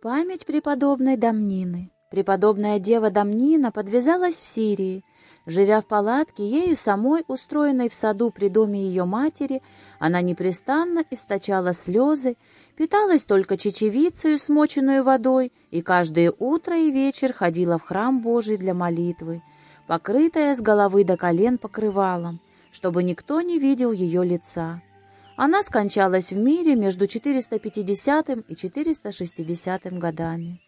Память преподобной Дамнины. Преподобная дева Дамнина подвязалась в Сирии. Живя в палатке, ею самой, устроенной в саду при доме ее матери, она непрестанно источала слезы, питалась только чечевицею, смоченную водой, и каждое утро и вечер ходила в храм Божий для молитвы, покрытая с головы до колен покрывалом, чтобы никто не видел ее лица. Она скончалась в мире между 450 и 460 годами.